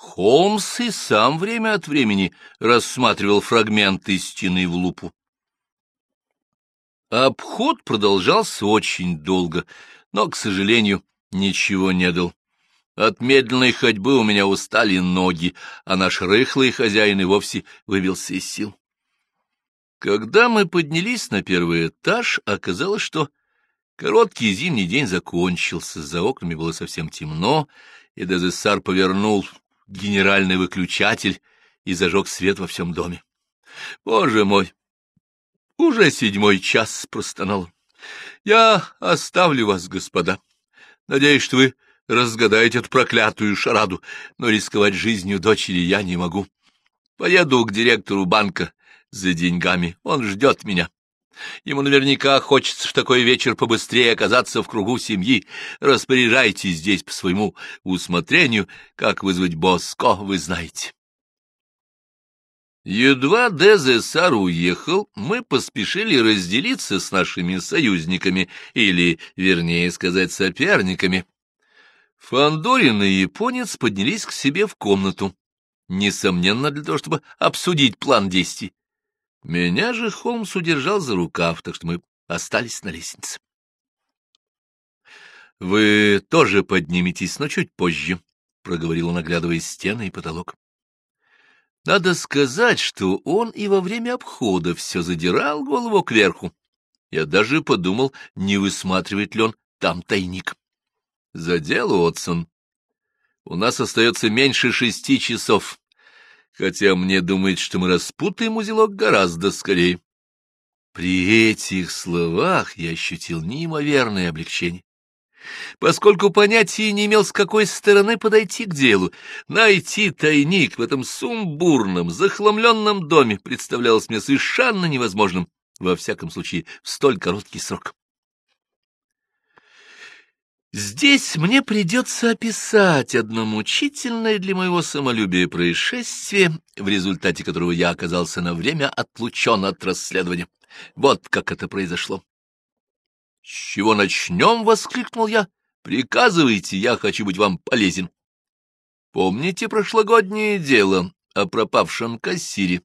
Холмс и сам время от времени рассматривал фрагменты стены в лупу. Обход продолжался очень долго, но, к сожалению, ничего не дал. От медленной ходьбы у меня устали ноги, а наш рыхлый хозяин и вовсе вывелся из сил. Когда мы поднялись на первый этаж, оказалось, что короткий зимний день закончился, за окнами было совсем темно, и Дезессар повернул генеральный выключатель и зажег свет во всем доме. «Боже мой! Уже седьмой час!» — простонал. «Я оставлю вас, господа. Надеюсь, что вы разгадаете эту проклятую шараду, но рисковать жизнью дочери я не могу. Поеду к директору банка за деньгами. Он ждет меня. Ему наверняка хочется в такой вечер побыстрее оказаться в кругу семьи. Распоряжайтесь здесь по своему усмотрению. Как вызвать Боско, вы знаете. Едва Дезесар уехал, мы поспешили разделиться с нашими союзниками, или, вернее сказать, соперниками. Фандорин и японец поднялись к себе в комнату, несомненно, для того, чтобы обсудить план действий. Меня же Холмс удержал за рукав, так что мы остались на лестнице. — Вы тоже подниметесь, но чуть позже, — проговорил он, оглядывая стены и потолок. Надо сказать, что он и во время обхода все задирал голову кверху. Я даже подумал, не высматривает ли он там тайник. За дело, Отсон. У нас остается меньше шести часов хотя мне думается, что мы распутаем узелок гораздо скорее. При этих словах я ощутил неимоверное облегчение. Поскольку понятия не имел, с какой стороны подойти к делу, найти тайник в этом сумбурном, захламленном доме представлялось мне совершенно невозможным, во всяком случае, в столь короткий срок. Здесь мне придется описать одно мучительное для моего самолюбия происшествие, в результате которого я оказался на время отлучен от расследования. Вот как это произошло. — С чего начнем? — воскликнул я. — Приказывайте, я хочу быть вам полезен. Помните прошлогоднее дело о пропавшем кассире?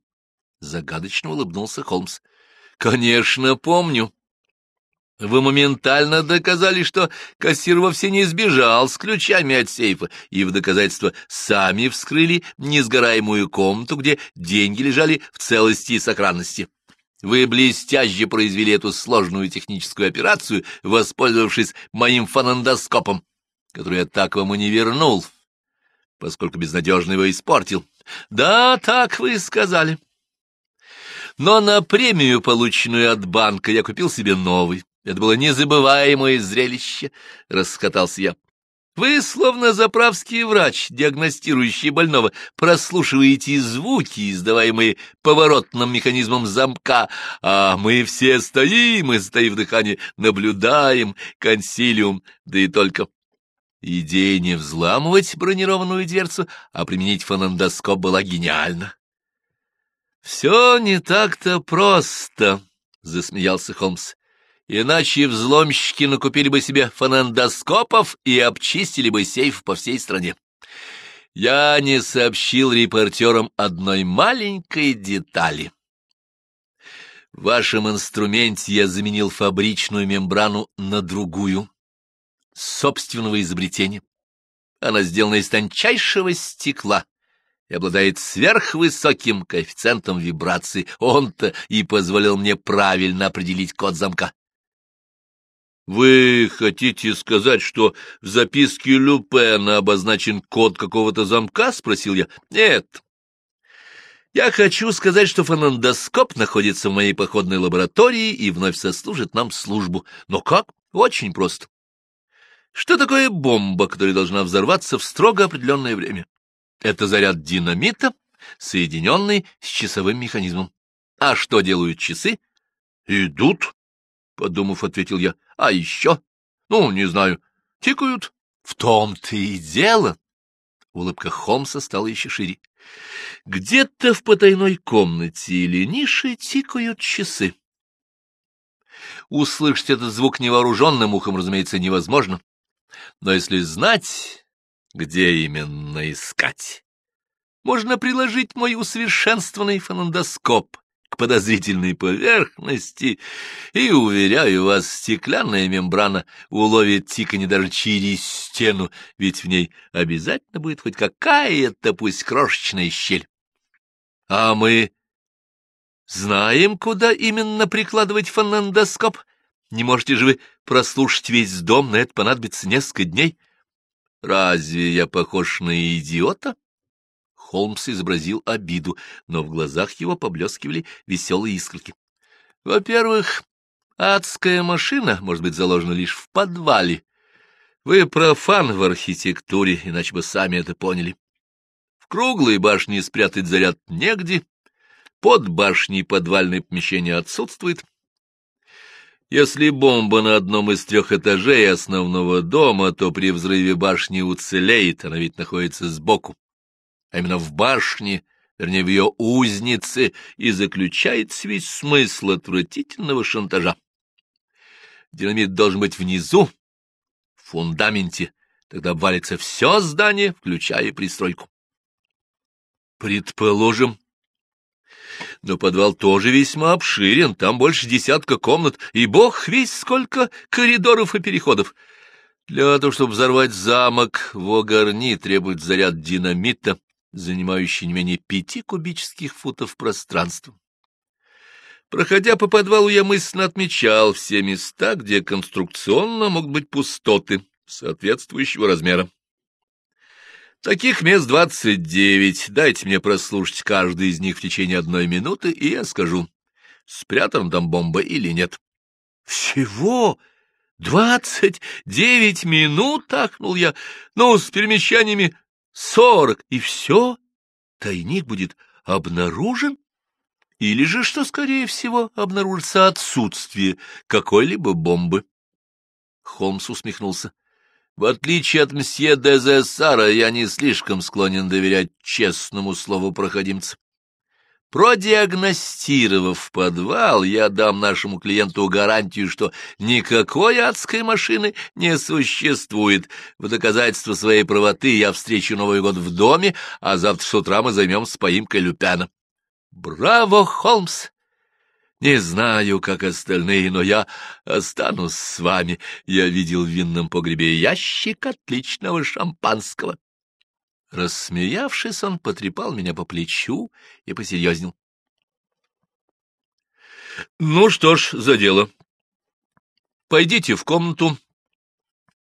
Загадочно улыбнулся Холмс. — Конечно, помню. Вы моментально доказали, что кассир вовсе не сбежал с ключами от сейфа, и в доказательство сами вскрыли несгораемую комнату, где деньги лежали в целости и сохранности. Вы блестяще произвели эту сложную техническую операцию, воспользовавшись моим фонендоскопом, который я так вам и не вернул, поскольку безнадежно его испортил. Да, так вы сказали. Но на премию, полученную от банка, я купил себе новый. Это было незабываемое зрелище, — раскатался я. Вы, словно заправский врач, диагностирующий больного, прослушиваете звуки, издаваемые поворотным механизмом замка, а мы все стоим и, стоив дыхание, наблюдаем консилиум, да и только. Идея не взламывать бронированную дверцу, а применить фонендоскоп была гениальна. — Все не так-то просто, — засмеялся Холмс. Иначе взломщики накупили бы себе фонендоскопов и обчистили бы сейф по всей стране. Я не сообщил репортерам одной маленькой детали. В вашем инструменте я заменил фабричную мембрану на другую, собственного изобретения. Она сделана из тончайшего стекла и обладает сверхвысоким коэффициентом вибрации. Он-то и позволил мне правильно определить код замка. Вы хотите сказать, что в записке Люпена обозначен код какого-то замка? Спросил я. Нет. Я хочу сказать, что фонендоскоп находится в моей походной лаборатории и вновь сослужит нам службу. Но как? Очень просто. Что такое бомба, которая должна взорваться в строго определенное время? Это заряд динамита, соединенный с часовым механизмом. А что делают часы? Идут, — подумав, ответил я. — А еще? Ну, не знаю. Тикают. В том-то и дело. Улыбка Холмса стала еще шире. Где-то в потайной комнате или нише тикают часы. Услышать этот звук невооруженным ухом, разумеется, невозможно. Но если знать, где именно искать, можно приложить мой усовершенствованный фонендоскоп к подозрительной поверхности, и, уверяю вас, стеклянная мембрана уловит тиканье даже через стену, ведь в ней обязательно будет хоть какая-то, пусть крошечная щель. А мы знаем, куда именно прикладывать фонендоскоп. Не можете же вы прослушать весь дом, на это понадобится несколько дней. Разве я похож на идиота? Холмс изобразил обиду, но в глазах его поблескивали веселые искорки. Во-первых, адская машина может быть заложена лишь в подвале. Вы профан в архитектуре, иначе бы сами это поняли. В круглой башне спрятать заряд негде, под башней подвальное помещение отсутствует. Если бомба на одном из трех этажей основного дома, то при взрыве башни уцелеет, она ведь находится сбоку а именно в башне, вернее, в ее узнице, и заключается весь смысл отвратительного шантажа. Динамит должен быть внизу, в фундаменте, тогда обвалится все здание, включая пристройку. Предположим. Но подвал тоже весьма обширен, там больше десятка комнат, и бог весь сколько коридоров и переходов. Для того, чтобы взорвать замок в Огарни, требует заряд динамита, занимающий не менее пяти кубических футов пространства. Проходя по подвалу, я мысленно отмечал все места, где конструкционно могут быть пустоты соответствующего размера. Таких мест двадцать девять. Дайте мне прослушать каждый из них в течение одной минуты, и я скажу, спрятана там бомба или нет. — Всего двадцать девять минут, — ахнул я, — ну, с перемещениями сорок, и все, тайник будет обнаружен, или же, что, скорее всего, обнаружится отсутствие какой-либо бомбы. Холмс усмехнулся. В отличие от мсье Дезессара, я не слишком склонен доверять честному слову проходимца. Продиагностировав подвал, я дам нашему клиенту гарантию, что никакой адской машины не существует. В доказательство своей правоты я встречу Новый год в доме, а завтра с утра мы займемся поимкой Люпяна. Браво, Холмс! Не знаю, как остальные, но я останусь с вами. Я видел в винном погребе ящик отличного шампанского. Рассмеявшись, он потрепал меня по плечу и посерьезнел. — Ну что ж, за дело. Пойдите в комнату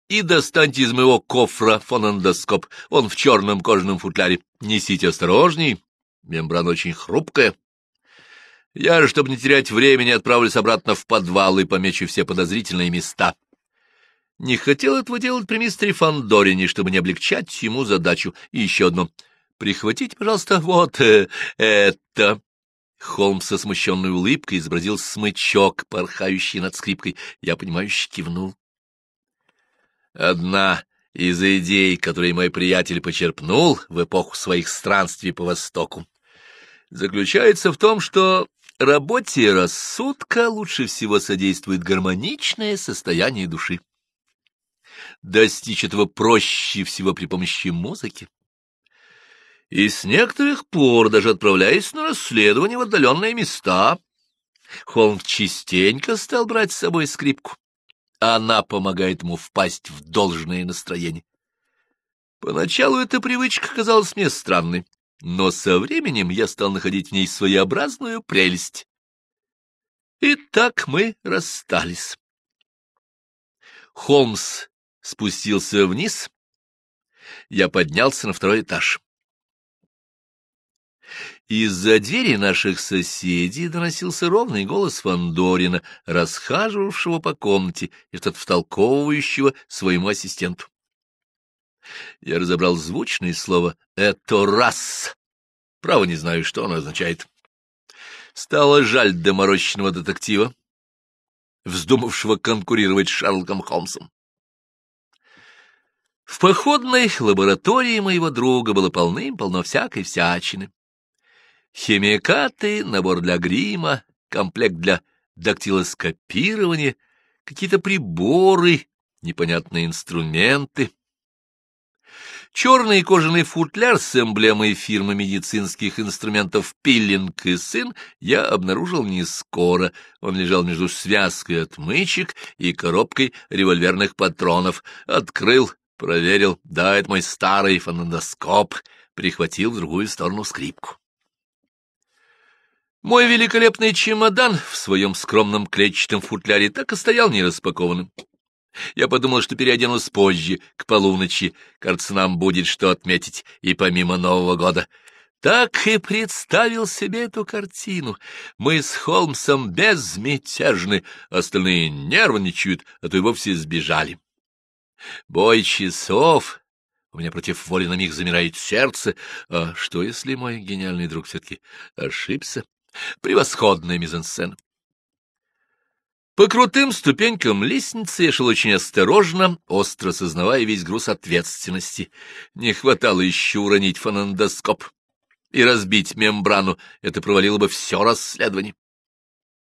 и достаньте из моего кофра фонендоскоп. Он в черном кожаном футляре. Несите осторожней, мембрана очень хрупкая. Я же, чтобы не терять времени, отправлюсь обратно в подвал и помечу все подозрительные места. Не хотел этого делать при мистере Фандорине, чтобы не облегчать ему задачу. И еще одно. Прихватите, пожалуйста, вот э, это. Холмс со смущенной улыбкой изобразил смычок, порхающий над скрипкой. Я, понимающе кивнул. Одна из идей, которые мой приятель почерпнул в эпоху своих странствий по Востоку, заключается в том, что работе рассудка лучше всего содействует гармоничное состояние души. Достичь этого проще всего при помощи музыки. И с некоторых пор, даже отправляясь на расследование в отдаленные места, Холм частенько стал брать с собой скрипку. Она помогает ему впасть в должное настроение. Поначалу эта привычка казалась мне странной, но со временем я стал находить в ней своеобразную прелесть. И так мы расстались. Холмс спустился вниз, я поднялся на второй этаж. Из-за двери наших соседей доносился ровный голос Фандорина, расхаживавшего по комнате и что-то втолковывающего своему ассистенту. Я разобрал звучное слово «это раз». Право не знаю, что оно означает. Стало жаль доморощенного детектива, вздумавшего конкурировать с Шерлоком Холмсом. В походной лаборатории моего друга было полным-полно всякой всячины. Химикаты, набор для грима, комплект для дактилоскопирования, какие-то приборы, непонятные инструменты. Черный кожаный футляр с эмблемой фирмы медицинских инструментов «Пиллинг и сын» я обнаружил не скоро. Он лежал между связкой отмычек и коробкой револьверных патронов. Открыл, проверил. Да, это мой старый фонендоскоп. Прихватил в другую сторону скрипку. Мой великолепный чемодан в своем скромном клетчатом футляре так и стоял нераспакованным. Я подумал, что переоденусь позже, к полуночи. Кажется, нам будет что отметить и помимо Нового года. Так и представил себе эту картину. Мы с Холмсом безмятежны, остальные нервничают, а то и вовсе сбежали. Бой часов. У меня против воли на миг замирает сердце. А что, если мой гениальный друг все-таки ошибся? Превосходная мизансцена. По крутым ступенькам лестницы я шел очень осторожно, остро сознавая весь груз ответственности. Не хватало еще уронить фонендоскоп и разбить мембрану, это провалило бы все расследование.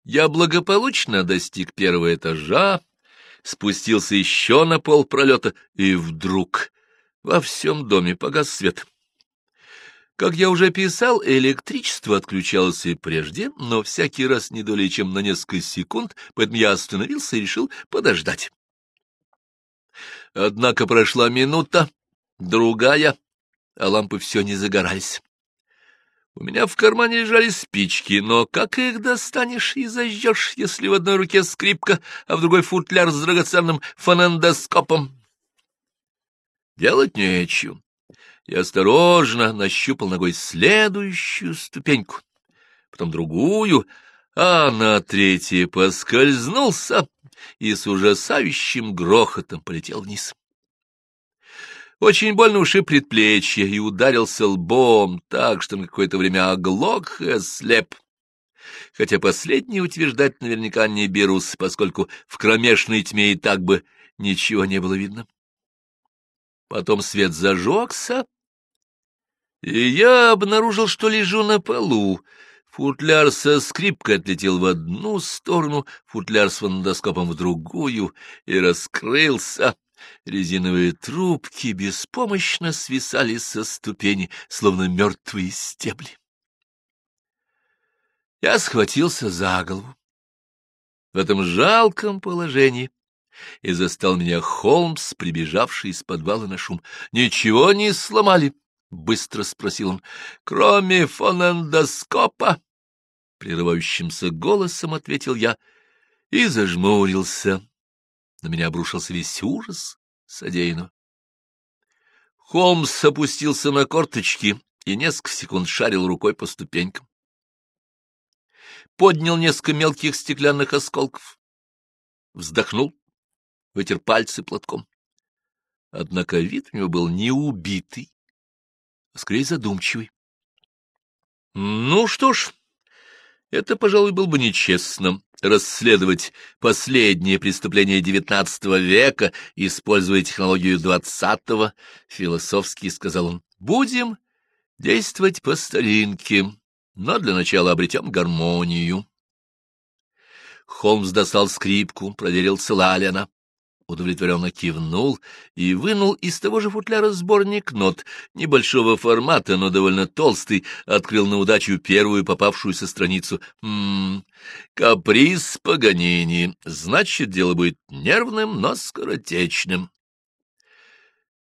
Я благополучно достиг первого этажа, спустился еще на пол пролета, и вдруг во всем доме погас свет. Как я уже писал, электричество отключалось и прежде, но всякий раз не долей чем на несколько секунд, поэтому я остановился и решил подождать. Однако прошла минута, другая, а лампы все не загорались. У меня в кармане лежали спички, но как их достанешь и зажжешь, если в одной руке скрипка, а в другой футляр с драгоценным фонендоскопом? Делать нечего и осторожно нащупал ногой следующую ступеньку, потом другую, а на третьей поскользнулся и с ужасающим грохотом полетел вниз. Очень больно ушиб предплечье и ударился лбом так, что на какое-то время оглох и ослеп. Хотя последнее утверждать наверняка не берусь, поскольку в кромешной тьме и так бы ничего не было видно. Потом свет зажегся, и я обнаружил, что лежу на полу. Футляр со скрипкой отлетел в одну сторону, футляр с фонодоскопом в другую, и раскрылся. Резиновые трубки беспомощно свисали со ступени, словно мертвые стебли. Я схватился за голову. В этом жалком положении и застал меня Холмс, прибежавший из подвала на шум. «Ничего не сломали?» — быстро спросил он. «Кроме фонендоскопа?» Прерывающимся голосом ответил я и зажмурился. На меня обрушился весь ужас содеянного. Холмс опустился на корточки и несколько секунд шарил рукой по ступенькам. Поднял несколько мелких стеклянных осколков, вздохнул вытер пальцы платком. Однако вид у него был не убитый, а скорее задумчивый. Ну что ж, это, пожалуй, было бы нечестно расследовать последние преступления XIX века, используя технологию XX, философски сказал он. Будем действовать по старинке, но для начала обретем гармонию. Холмс достал скрипку, проверил, цела ли она удовлетворенно кивнул и вынул из того же футляра сборник нот, небольшого формата, но довольно толстый, открыл на удачу первую попавшуюся страницу. «Ммм, каприз Паганини, значит, дело будет нервным, но скоротечным».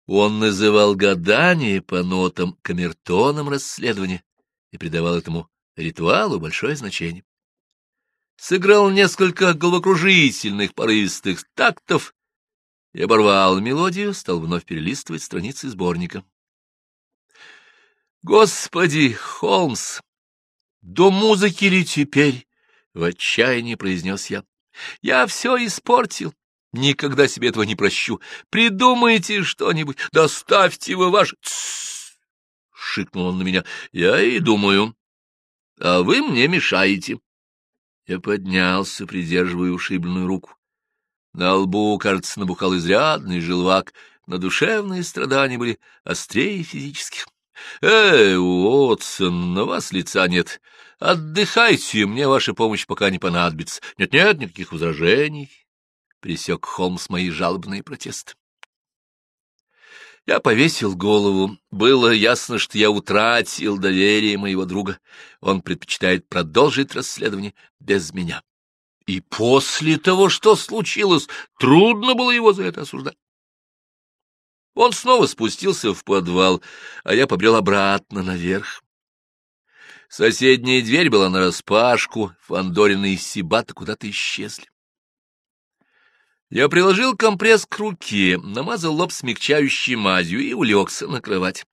Он называл гадание по нотам камертоном расследования и придавал этому ритуалу большое значение сыграл несколько головокружительных порывистых тактов и оборвал мелодию, стал вновь перелистывать страницы сборника. «Господи, Холмс, до музыки ли теперь?» — в отчаянии произнес я. «Я все испортил. Никогда себе этого не прощу. Придумайте что-нибудь. Доставьте вы ваш...» шикнул он на меня. «Я и думаю. А вы мне мешаете». Я поднялся, придерживая ушибленную руку. На лбу, кажется, набухал изрядный желвак, но душевные страдания были острее физических. — Эй, Уотсон, на вас лица нет. Отдыхайте, мне ваша помощь пока не понадобится. Нет-нет, никаких возражений. Присек Холмс мои жалобные протесты. Я повесил голову. Было ясно, что я утратил доверие моего друга. Он предпочитает продолжить расследование без меня. И после того, что случилось, трудно было его за это осуждать. Он снова спустился в подвал, а я побрел обратно наверх. Соседняя дверь была нараспашку, Фандорина и Сибата куда-то исчезли. Я приложил компресс к руке, намазал лоб смягчающей мазью и улегся на кровать.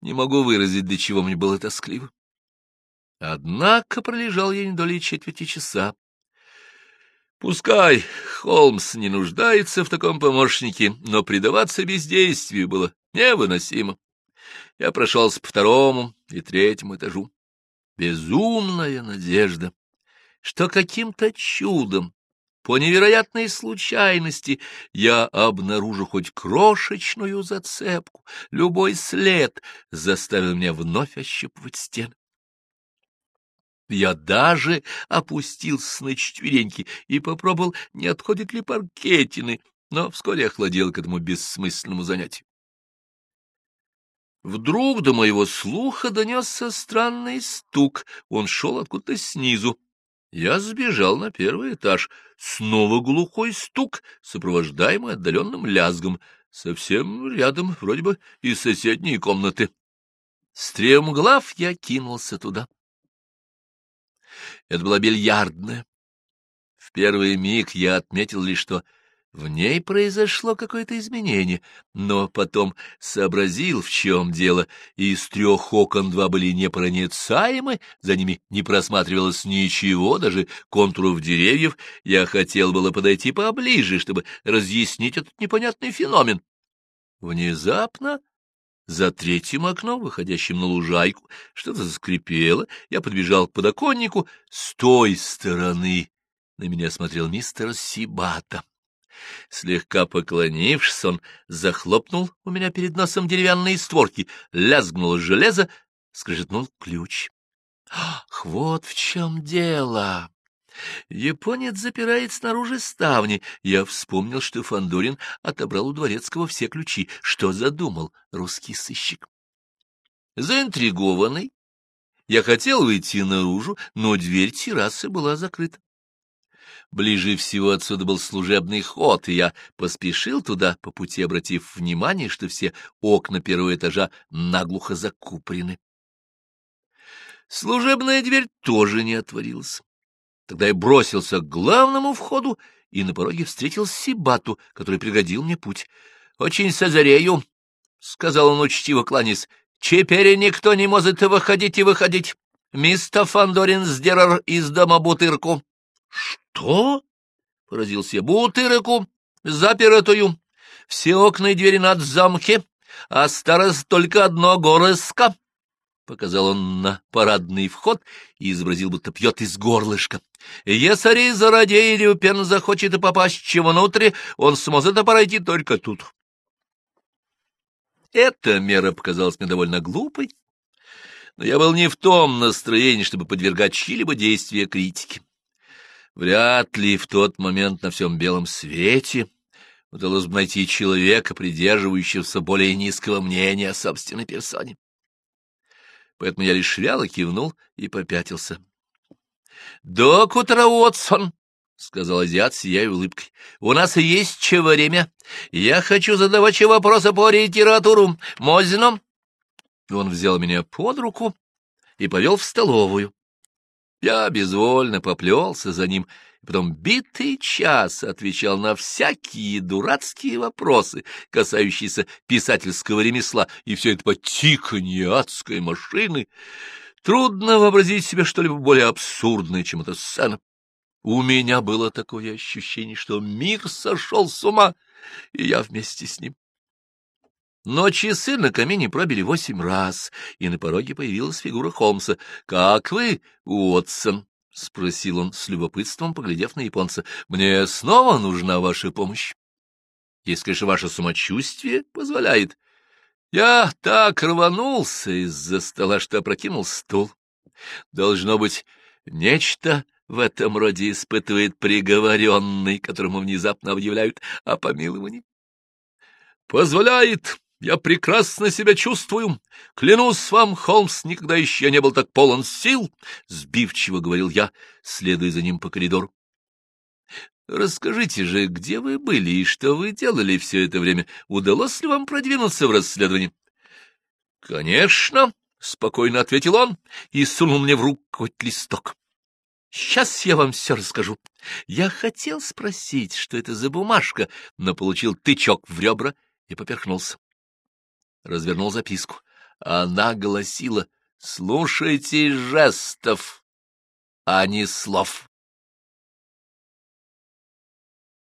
Не могу выразить, до чего мне было тоскливо. Однако пролежал я не долей четверти часа. Пускай Холмс не нуждается в таком помощнике, но предаваться бездействию было невыносимо. Я прошелся по второму и третьему этажу. Безумная надежда, что каким-то чудом по невероятной случайности я обнаружу хоть крошечную зацепку, любой след заставил меня вновь ощупывать стены. Я даже опустился на четвереньки и попробовал, не отходит ли паркетины, но вскоре охладел к этому бессмысленному занятию. Вдруг до моего слуха донесся странный стук, он шел откуда-то снизу. Я сбежал на первый этаж. Снова глухой стук, сопровождаемый отдаленным лязгом. Совсем рядом, вроде бы, из соседней комнаты. Стремглав я кинулся туда. Это была бильярдная. В первый миг я отметил лишь, что в ней произошло какое-то изменение, но потом сообразил, в чем дело, и из трех окон два были непроницаемы, за ними не просматривалось ничего, даже контуров деревьев. Я хотел было подойти поближе, чтобы разъяснить этот непонятный феномен. Внезапно за третьим окном, выходящим на лужайку, что-то заскрипело, я подбежал к подоконнику. С той стороны на меня смотрел мистер Сибата. Слегка поклонившись, он захлопнул у меня перед носом деревянные створки, лязгнуло железо, скрежетнул ключ. Ах, вот в чем дело! Японец запирает снаружи ставни. Я вспомнил, что Фандорин отобрал у дворецкого все ключи. Что задумал русский сыщик? Заинтригованный, я хотел выйти наружу, но дверь террасы была закрыта. Ближе всего отсюда был служебный ход, и я поспешил туда, по пути обратив внимание, что все окна первого этажа наглухо закупорены. Служебная дверь тоже не отворилась. Тогда я бросился к главному входу и на пороге встретил Сибату, который пригодил мне путь. — Очень созарею, — сказал он учтиво кланясь. — Теперь никто не может выходить и выходить. Мистер Фандорин сдерар из дома бутырку. — «Что?» — поразился я. «Бутырыку, запертую. Все окна и двери над замке, а старость только одно горыска». Показал он на парадный вход и изобразил, будто пьет из горлышка. Если заради Люпен захочет и попасть чего внутрь, он сможет пройти только тут. Эта мера показалась мне довольно глупой, но я был не в том настроении, чтобы подвергать чьи-либо действия критике. Вряд ли в тот момент на всем белом свете удалось бы найти человека, придерживающегося более низкого мнения о собственной персоне. Поэтому я лишь вяло кивнул и попятился. — Доктор Уотсон, — сказал азиат, сияя улыбкой, — у нас есть че время. Я хочу задавать вопросы по литературу. Можно? Он взял меня под руку и повел в столовую. Я безвольно поплелся за ним, потом битый час отвечал на всякие дурацкие вопросы, касающиеся писательского ремесла, и все это по тиканье адской машины. Трудно вообразить себе что-либо более абсурдное, чем эта сцена. У меня было такое ощущение, что мир сошел с ума, и я вместе с ним. Но часы на камине пробили восемь раз, и на пороге появилась фигура Холмса. — Как вы, Уотсон? — спросил он с любопытством, поглядев на японца. — Мне снова нужна ваша помощь. Если, конечно, ваше самочувствие позволяет. Я так рванулся из-за стола, что опрокинул стул. Должно быть, нечто в этом роде испытывает приговоренный, которому внезапно объявляют о помиловании. — Позволяет, Я прекрасно себя чувствую. Клянусь вам, Холмс, никогда еще я не был так полон сил, — сбивчиво говорил я, следуя за ним по коридору. Расскажите же, где вы были и что вы делали все это время? Удалось ли вам продвинуться в расследовании? — Конечно, — спокойно ответил он и сунул мне в руку листок. — Сейчас я вам все расскажу. Я хотел спросить, что это за бумажка, но получил тычок в ребра и поперхнулся. Развернул записку. Она гласила «Слушайте жестов, а не слов».